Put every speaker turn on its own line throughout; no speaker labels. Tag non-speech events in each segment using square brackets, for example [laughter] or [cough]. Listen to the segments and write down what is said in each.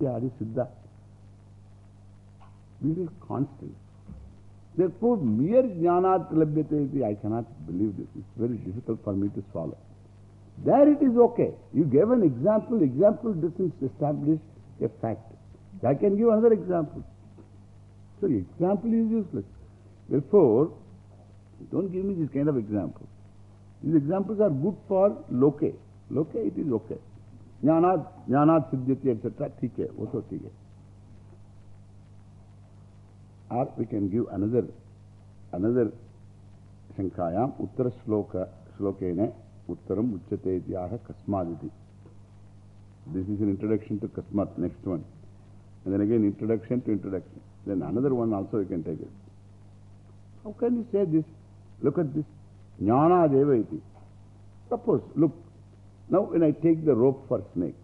Nitya, Siddha. Very constant. Therefore, mere jnanat labhyate I cannot believe this. It's very difficult for me to swallow. There it is okay. You gave an example. Example doesn't establish a fact. I can give another example. So, example is useless. Therefore, don't give me this kind of example. These examples are good for loke. Loke, it is okay. Jnanat, jnanat siddhyati, etc. Thike, also thike. Or we can give another, another Shankayam, Uttara Shloka, Shlokene, Uttaram Uchate Ityaha Kasmaditi. This is an introduction to Kasmat, next one. And then again, introduction to introduction. Then another one also you can take it. How can you say this? Look at this. Jnana deva iti. Suppose, look, now when I take the rope for snake,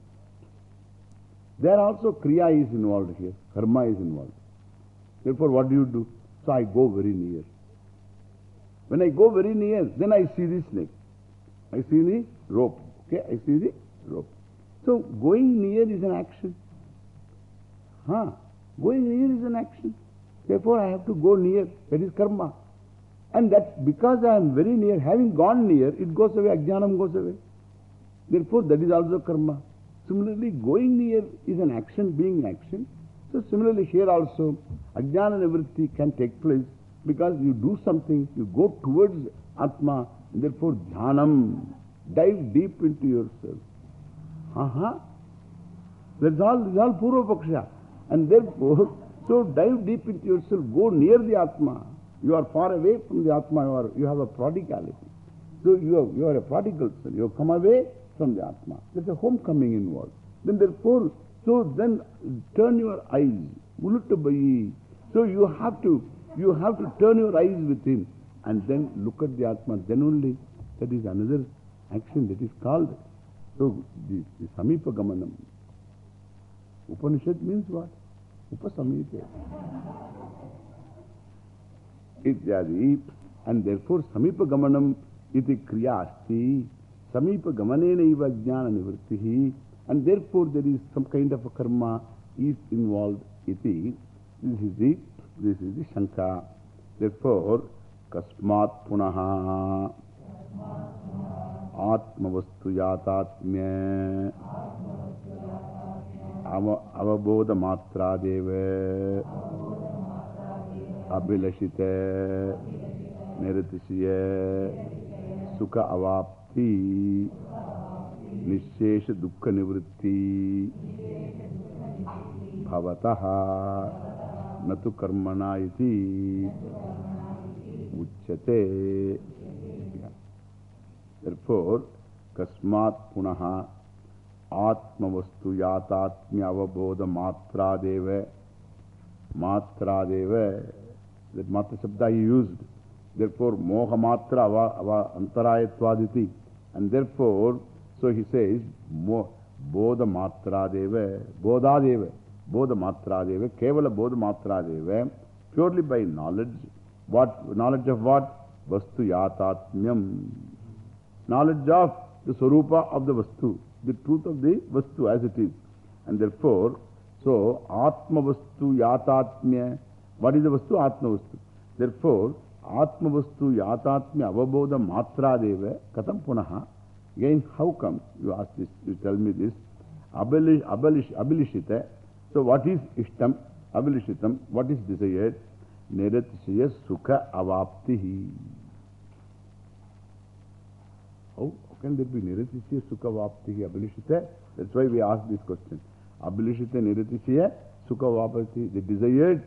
there also Kriya is involved here, Karma is involved. Therefore, what do you do? So I go very near. When I go very near, then I see the snake. I see the rope. Okay, I see the rope. So going near is an action. Huh? Going near is an action. Therefore, I have to go near. That is karma. And that's because I am very near. Having gone near, it goes away. Ajnanam goes away. Therefore, that is also karma. Similarly, going near is an action, being action. So, similarly, here also, ajnana nivritti can take place because you do something, you go towards Atma, and therefore, jnanam, dive deep into yourself. Aha. That's all, that's all Purva Paksha. And therefore, [laughs] so dive deep into yourself, go near the Atma. You are far away from the Atma, you, are, you have a prodigality. So you are, you are a prodigal son. You have come away from the Atma. There's a homecoming involved. Then therefore, so then turn your eyes. Uluttabayi. So you have to, you have to turn your eyes within and then look at the Atma. Then only that is another action that is called. So the, the Samipa Gamanam. Upanishad means what? Upasamite. Ityadi. And therefore, Samipa Gamanam iti kriya asti. Samipa Gamanena iva jnana nivrittihi. And therefore, there is some kind of a karma is involved iti. This is the, this is the Shanka. Therefore, Kasmat punaha Atmavastu yatatmya Avabodha matra निवृत्ति, निशेष दुख निवृत्ति न तो कर्मणा उच्यते। कस्मा पुनः आत्मवस्तु याताबोधमात्रादेव मात्रादेव मात्र शब्द यूज्ड देयरफॉर मोहमात्र अंतरायत्वादिति। And therefore, so he says, bodha matra deva, bodha deva, bodha matra deva, kevala bodha purely by knowledge. What, knowledge of what? Vastu yatatmyam. Knowledge of the Swarupa of the Vastu, the truth of the Vastu as it is. And therefore, so Atma Vastu Yatatmya, what is the Vastu? Atma Vastu. Therefore, Atma Yatatmya Avabodha Matra Katam Punaha. Again, how come? You ask this, you tell me this. Abalish, abalish, abilishita. So, what is Ishtam? Abilishitam. What is desired? Niratisya Sukha Avaptihi. How, how can there be Niratisya Sukha Avaptihi Abilishita? That's why we ask this question. Abilishita Niratisya Sukha Avaptihi. The desired,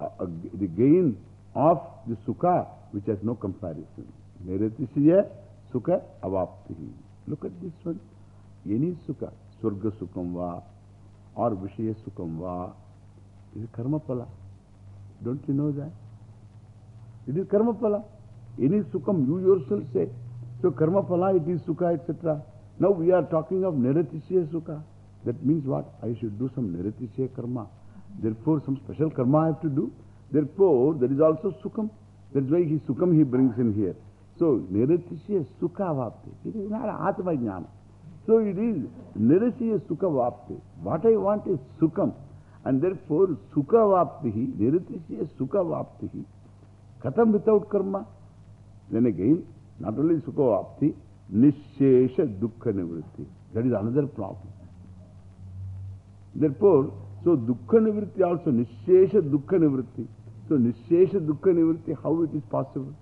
uh, uh, the gain of the Sukha which has no comparison. Niratisya Sukha Avaptihi. Look at this one. Any Sukha, Surga Sukham va, or Vishaya Sukham va, is Karma Pala. Don't you know that? It is Karma Pala. Any Sukham, you yourself say. So Karma Pala, it is Sukha, etc. Now we are talking of Niratisya Sukha. That means what? I should do some Niratisya Karma. Therefore, some special Karma I have to do. Therefore, there is also Sukham. That's why he Sukham he brings in here. So, Niratisya Sukha Vapti. It is not Atma Jnana. So it is Nirasiya Sukha Vapti. What I want is Sukham. And therefore Sukha Vaptihi, Nirasya Sukha Vaptihi. Katam without karma. Then again, not only Sukha Vapti, Nishesha Dukkha Nivritti. That is another problem. Therefore, so Dukkha Nivritti also, Nishesha Dukkha Nivritti. So Nishesha Dukkha Nivritti, how it is possible?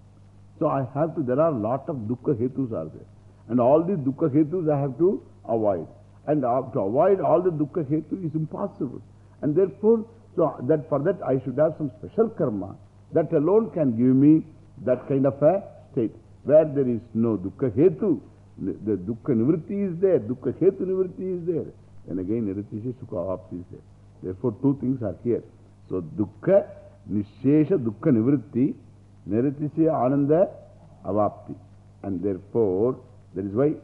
So I have to, there are lot of Dukkha Hetus are there. And all these Dukkha Hetus I have to avoid. And uh, to avoid all the Dukkha Hetu is impossible. And therefore, so that for that I should have some special karma that alone can give me that kind of a state where there is no Dukkha Hetu. The, Dukkha Nivritti is there, Dukkha Hetu Nivritti is there. And again, Niritisha Sukha is there. Therefore, two things are here. So, Dukkha, Nishesha Dukkha Nivritti, Niritisha Ananda Avapti. And therefore, that is why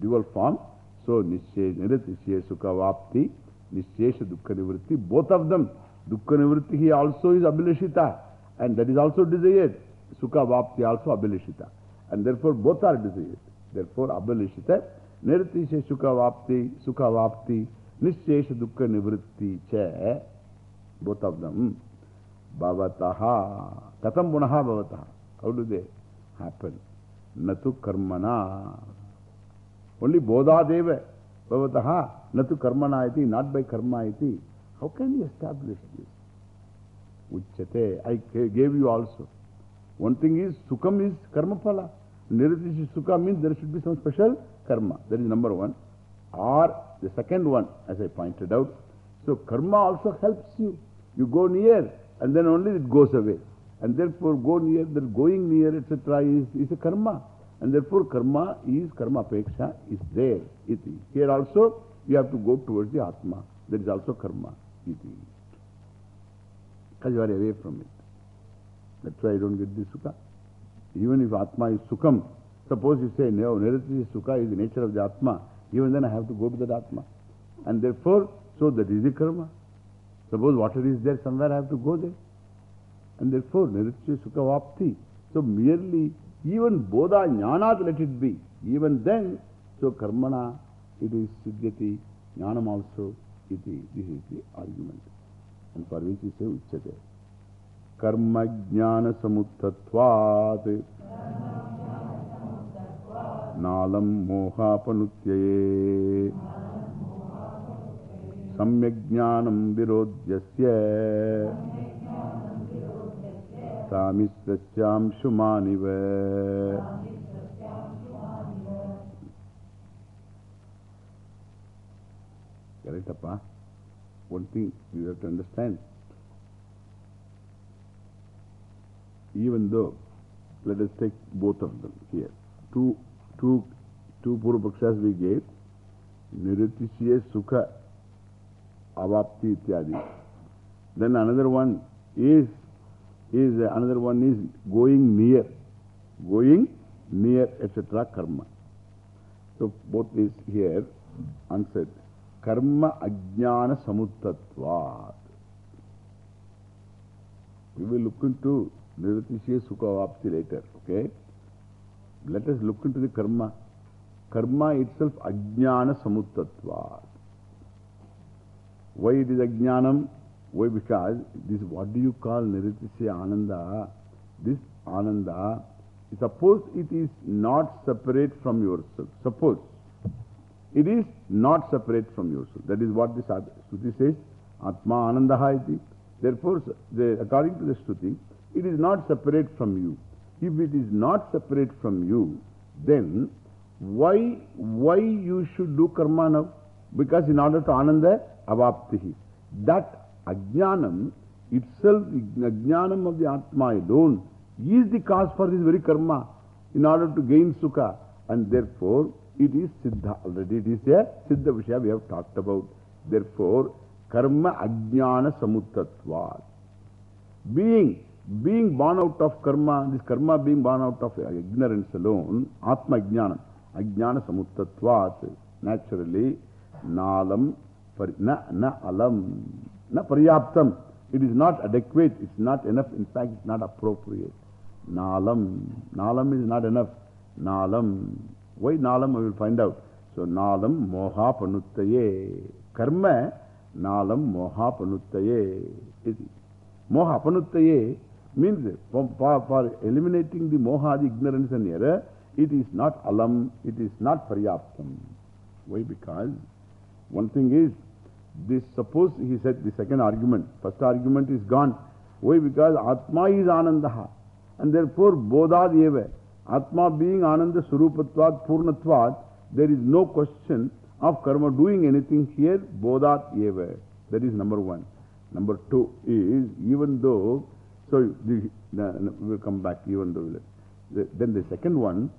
dual form. So, Nishesha, Niritisha Sukha Avapti, Nishesha Dukkha Nivritti, both of them. Dukkha Nivritti he also is Abhilashita. And that is also desired. Sukha Avapti also Abhilashita. And therefore, both are desired. Therefore, Abhilashita. Niritisha Sukha Vapti, Sukha Vapti, Nishesha Dukkha Nivritti cha, both of them, Bhavataha, Katam Punaha Bhavataha. How do they happen? Natu Karmana. Only Bodha Deva Bhavataha, Natu Karmana iti, not by Karma iti. How can you establish this? Uchate, I gave you also. One thing is, Sukham is Karma Phala. Niritisha Sukha means there should be some special karma. That is number one. Or the second one, as I pointed out. So karma also helps you. You go near and then only it goes away. And therefore go near, going near, etc. is, is a karma. And therefore karma is, karma apeksha is there. Iti. Here also you have to go towards the Atma. That is also karma. Iti. Because you are away from it. That's why I don't get this sukha. Even if Atma is Sukham, suppose you say, no, Nirati Sukha is the nature of the Atma, even then I have to go to that Atma. And therefore, so that is the karma. Suppose water is there somewhere, I have to go there. And therefore, Nirati Sukha Vapti. So merely, even Bodha Jnanat let it be. Even then, so Karmana, it is Siddhati, Jnanam also, iti. This is the argument. And for which he say Uchate. कर्म ज्ञान समुत्थत्वात् नालम मोहापनुत्यये सम्यक् ज्ञानं विरोध्यस्य सामिश्रस्यांशुमानिव Correct, Appa? One thing you have to understand. even though, let us take both of them here. Two, two, two Purupakshas we gave. Niritisya Sukha Avapti Ityadi. Then another one is, is another one is going near. Going near, etc. Karma. So both is here answered. Karma Ajnana Samuttatvat. We will look into Nirvitishya Sukha Vapti later, okay? Let us look into the karma. Karma itself Ajnana Samuttatvat. Why it is Ajnanam? Why? Because this, what do you call Niritisya Ananda? This Ananda, suppose it is not separate from yourself. Suppose it is not separate from yourself. That is what this Shruti says. Atma Anandaha iti. Therefore, the, according to the Shruti, it is not separate from you. If it is not separate from you, then why, why you should do karma now? Because in order to ananda avaptihi. That ajnanam itself, ajnanam of the Atma alone, is the cause for this very karma in order to gain sukha. And therefore, it is siddha already. It is a siddha vishya we have talked about. Therefore, karma ajnana samuttatvat. Being being born out of karma, this karma being born out of ignorance alone, Atma Jnana, Ajnana Samuttatvat, naturally, Nalam, na, na alam, na paryaptam. It is not adequate, it's not enough, in fact, it's not appropriate. Nalam, Nalam is not enough. Nalam, why Nalam? I will find out. So, nalam moha panuttaye. Karma nalam moha panuttaye. Moha panuttaye means for, for, for eliminating the moha, the ignorance and error, it is not alam, it is not paryaptam. Why? Because one thing is, this suppose he said the second argument, first argument is gone. Why? Because Atma is Anandaha. And therefore, Bodhad eva. Atma being Ananda Surupatvat Purnatvat, there is no question of karma doing anything here, Bodhat eva. That is number one. Number two is, even though, so the, we'll come back, even though, the, then the second one,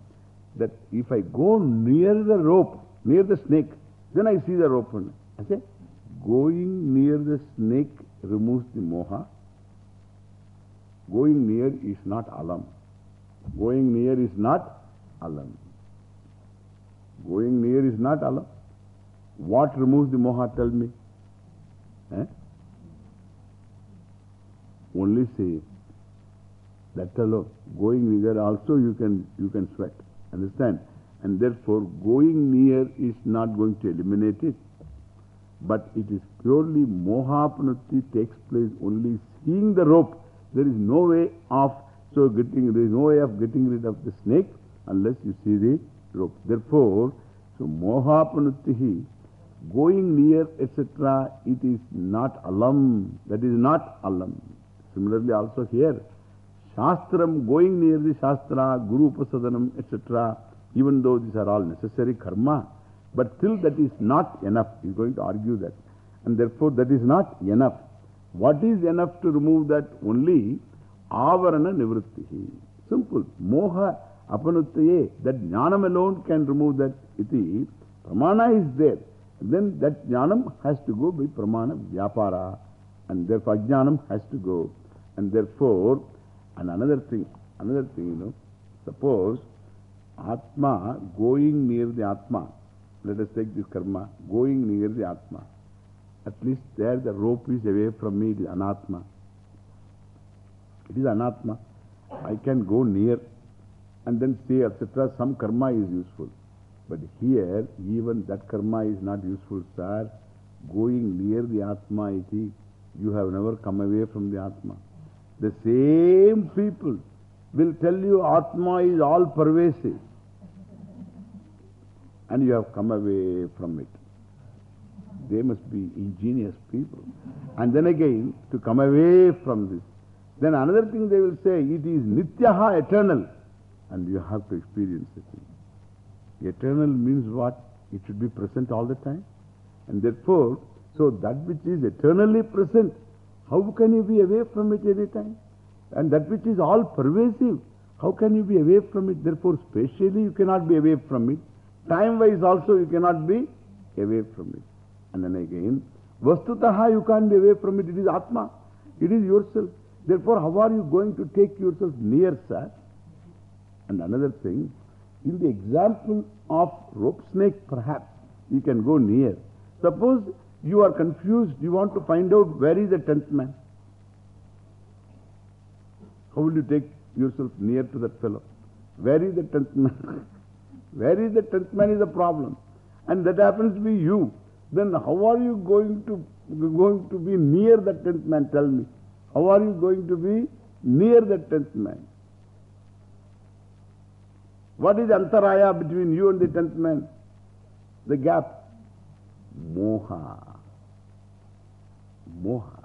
that if I go near the rope, near the snake, then I see the rope. I say, going near the snake removes the moha. Going near is not alam. Going near is not alam. Going near is not alam. What removes the moha? Tell me. Eh? Only say that alone. Going near also you can, you can sweat. Understand? And therefore, going near is not going to eliminate it. But it is purely mohapanutti takes place only seeing the rope. There is no way of so getting, there is no way of getting rid of the snake unless you see the rope. Therefore, so mohapanutti, going near, etc., it is not alam. That is not alam. Similarly, also here, Shastram, going near the Shastra, Guru Upasadanam, etc., even though these are all necessary karma, but still that is not enough. He is going to argue that. And therefore, that is not enough. What is enough to remove that? Only avarana nivrittihi. Simple. Moha apanuttaye. That jnanam alone can remove that iti. Pramana is there. Then that jnanam has to go by pramana vyapara. And therefore, jnanam has to go. And therefore, and another thing, another thing, you know, suppose Atma going near the Atma. Let us take this karma. Going near the Atma. At least there the rope is away from me, it is anatma. It is anatma. I can go near and then say, etc. Some karma is useful. But here, even that karma is not useful, sir. Going near the Atma, iti, you have never come away from the Atma. The same people will tell you Atma is all pervasive. And you have come away from it. They must be ingenious people. And then again, to come away from this. Then another thing they will say, it is Nityaha, eternal. And you have to experience it. Eternal means what? It should be present all the time. And therefore, so that which is eternally present, how can you be away from it any time? And that which is all pervasive, how can you be away from it? Therefore, spatially you cannot be away from it. Time-wise also you cannot be away from it. And then again, Vastutaha you can't be away from it. It is Atma. It is yourself. Therefore, how are you going to take yourself near, sir? And another thing, in the example of rope snake, perhaps you can go near. Suppose you are confused, you want to find out where is the tenth man. How will you take yourself near to that fellow? Where is the tenth man? [laughs] where is the tenth man is the problem. And that happens to be you. Then how are you going to, going to be near the tenth man? Tell me. How are you going to be near the tenth man? What is antaraya between you and the tenth man? The gap. Moha. Moha.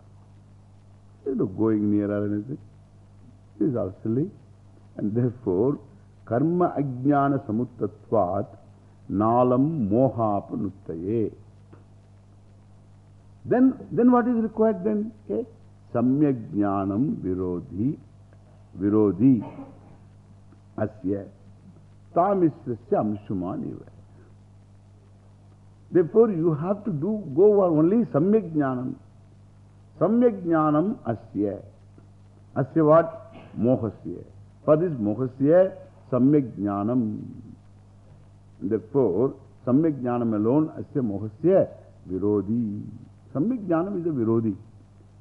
There is no going near or anything. This is all silly. And therefore, karma ajnana samuttatvat nalam moha. Then, then what is required then? Okay. Samyak virodhi, virodhi asya tamisrasya amshumaniva. Therefore, you have to do, go only samyak jnanam. Samyak jnanam asya. Asya what? Mohasya. For this mohasya, samyak jnanam. Therefore, samyak jnanam alone, asya mohasya, virodhi. Samyak is a virodhi.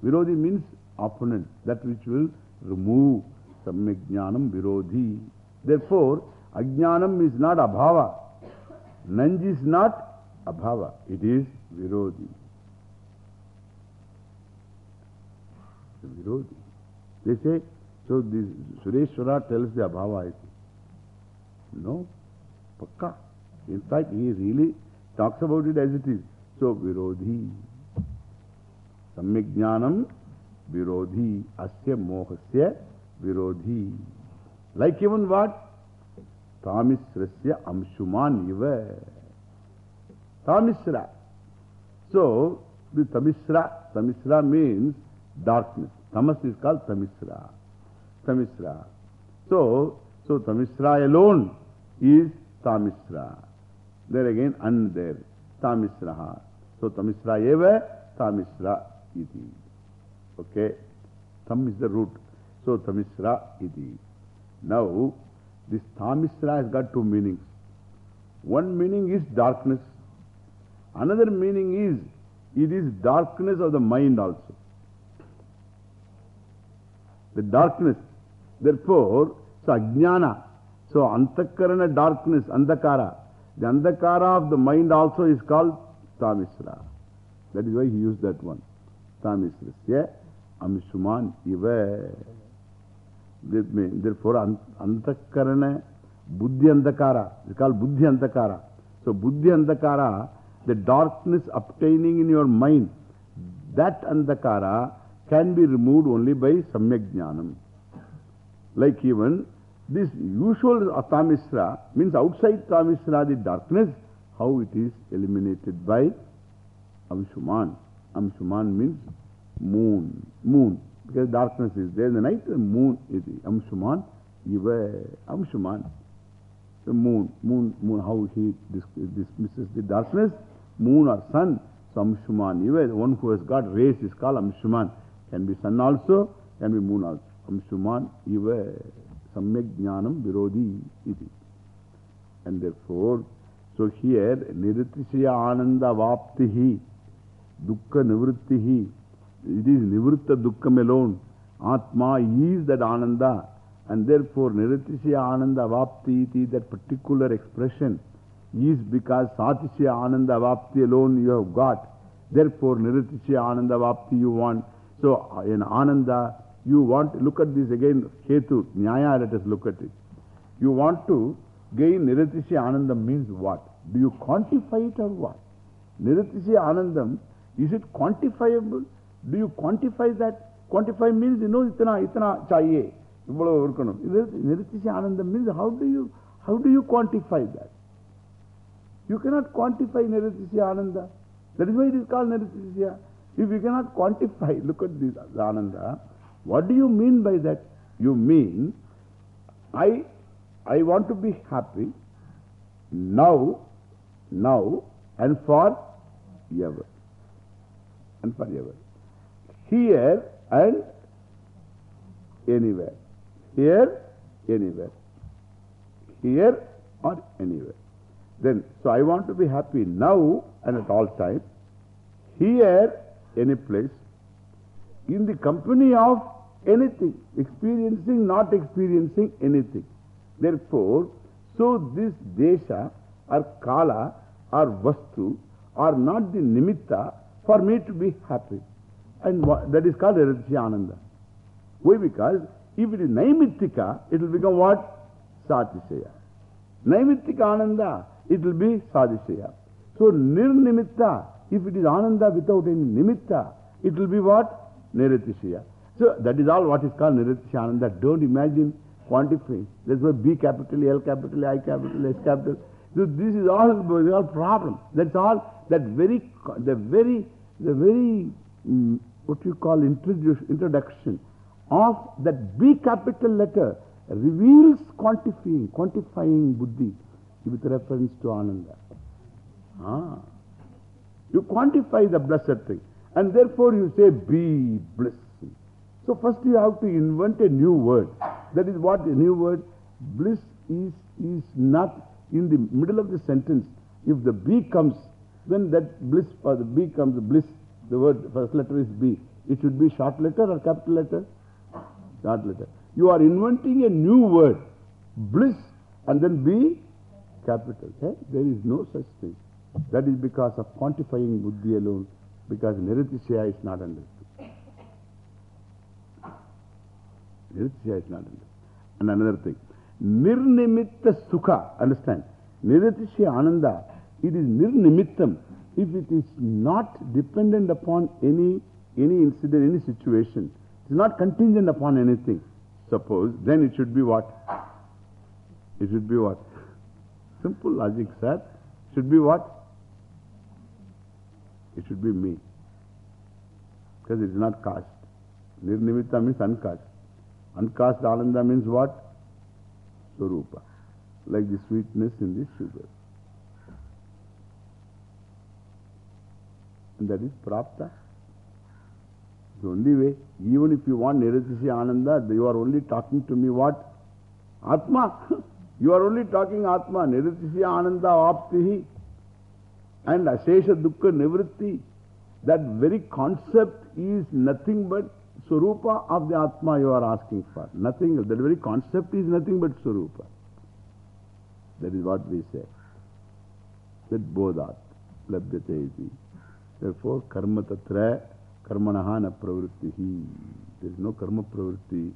Virodhi means opponent, that which will remove. Samyak jnanam virodhi. Therefore, ajnanam is not abhava. Nanj is not abhava, it is virodhi. Virodhi. They say, so this Sureshwara tells the abhava, I think. No, pakka. In fact, he really talks about it as it is. So, virodhi. Samyajnanam virodhi. Asya mohasya virodhi. Like even what? Tamisrasya amshuman iva. Tamisra. So, the Tamisra, Tamisra means darkness. Tamas is called Tamisra. Tamisra. So, so Tamisra alone is Tamisra. There again, and there. Tamisraha. So, Tamisra eva, Tamisra iti. Okay. Tam is the root. So, Tamisra iti. Now, this Tamisra has got two meanings. One meaning is darkness. Another meaning is, it is darkness of the mind also. The darkness. Therefore, so Ajnana. So Antakarana darkness, Andakara. The Andakara of the mind also is called Tamisra. That is why he used that one. Tamisrasya Amsuman Iva. Therefore, Antakarana Buddhi Andakara. It's called Buddhi Andakara. So Buddhi Andakara, the darkness obtaining in your mind, that Andakara can be removed only by Samyajnanam. Like even this usual Tamisra means outside Tamisra, the darkness, how it is eliminated by Amshuman. Amshuman means moon. Moon. Because darkness is there in the night, the moon is the Amshuman. Iva Amshuman. The moon. Moon, moon how he dismisses the darkness. Moon or sun. So Amshuman. Iva, the one who has got rays is called Amshuman. Can be sun also, can be moon also. Amshuman iva samyak virodhi. And therefore, so here, niritisya ananda vaptihi, dukkha nivrittihi, it is nivritta dukkham alone. Atma is that ananda. And therefore, niritisya ananda vapti iti, that particular expression, is because satisya ananda vapti alone you have got. Therefore, niritisya ananda vapti you want. So, in Ananda, you want, to look at this again, Hetu, Nyaya, let us look at it. You want to gain Niratisya Anandam means what? Do you quantify it or what? Niratisya Anandam, is it quantifiable? Do you quantify that? Quantify means, you know, itana, itana chahiye. Niratisya Anandam means, how do you, how do you quantify that? You cannot quantify Niratisya Ananda. That is why it is called Niratisya. If you cannot quantify, look at this Ananda. What do you mean by that? You mean, I, I want to be happy now, now, and for ever. And forever. Here and anywhere. Here, anywhere. Here or anywhere. Then, so I want to be happy now and at all times. Here any place, in the company of anything, experiencing, not experiencing anything. Therefore, so this desha or kala or vastu are not the nimitta for me to be happy. And that is called Ananda. Why? Because if it is Naimittika, it will become what? Satisaya. Naimittika Ananda, it will be Sadishaya. So Nirnimitta if it is Ananda without any nimitta, it will be what? Niratisya. So that is all what is called Niratisya Ananda. Don't imagine quantifying. That's why B capital, L capital, I capital, S capital. So this is all, this is all problem. That's all, that very, the very, the very, um, what you call introduction of that B capital letter reveals quantifying, quantifying buddhi with reference to Ananda. Ah. You quantify the blessed thing. And therefore you say, be bliss. So first you have to invent a new word. That is what a new word. Bliss is, is not in the middle of the sentence. If the B comes, then that bliss or the B comes, bliss, the word first letter is B. It should be short letter or capital letter? Short letter. You are inventing a new word. Bliss and then B capital. Eh? There is no such thing. That is because of quantifying buddhi alone, because Niratisya is not understood. Niratisya is not. And another thing, Nirnimitta Sukha, understand? Niratisya Ananda, it is Nirnimittam. If it is not dependent upon any, any incident, any situation, it is not contingent upon anything, suppose, then it should be what? It should be what? Simple logic, sir. Should be what? It should be me. Because it is not caste. Nirnimitta means uncast. Uncast Ananda means what? Swarupa. Like the sweetness in the sugar. And that is prapta. The only way, even if you want Niratisya Ananda, you are only talking to me what? Atma. [laughs] you are only talking Atma. Niratisya Ananda Aptihi and Ashesha Dukkha Nivritti. That very concept is nothing but Swarupa of the Atma you are asking for. Nothing else. That very concept is nothing but Swarupa. That is what we say. That Bodhat Labhyate iti. Therefore, Karma Tatra Karmanaha na pravrittihi. There is no Karma pravritti.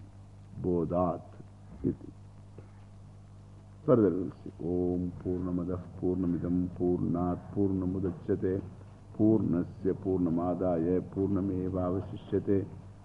Bodhat. Further we'll see. Om Purnamadah Purnamidam Purnat Purnamudachyate Purnasya Purnamadaya Purnameva Vasishyate